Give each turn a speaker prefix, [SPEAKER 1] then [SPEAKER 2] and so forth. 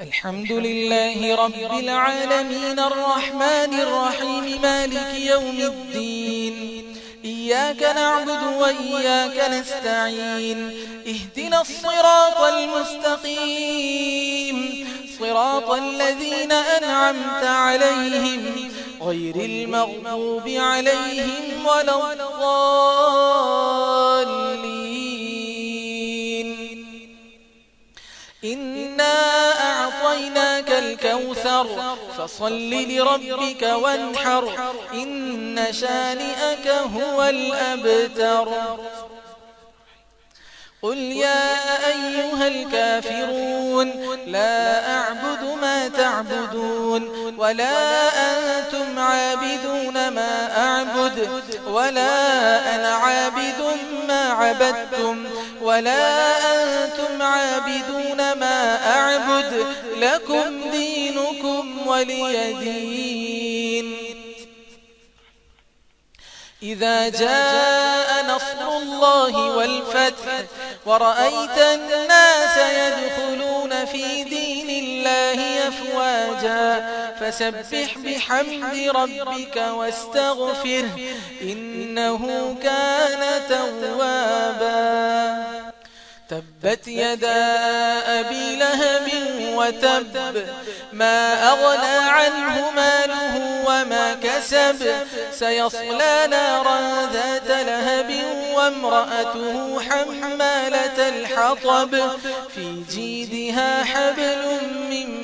[SPEAKER 1] الحمد لله رب العالمين الرحمن الرحيم مالك يوم الدين إياك نعبد وإياك نستعين اهدنا الصراط المستقيم صراط الذين أنعمت عليهم غير المغموب عليهم ولا الضالين فصل لربك وانحر. إن شانئك هو الأبتر. قل يا أيها الكافرون لا أعبد ما تعبدون ولا عابدون ما أعبد ولا أنا عابد ما عبدتم ولا أنتم عابدون ما أعبد لكم دينكم ولي دين. إذا جاء نصر الله والفتح ورأيت الناس يدخلون في دين الله أفواجا. فسبح بحمد ربك واستغفره إنه كان توابا. تبت يدا أبي لهب وتب ما أغنى عنه ماله وما كسب. سيصلى نارا ذات لهب وامرأته حمالة الحطب في جيدها حبل من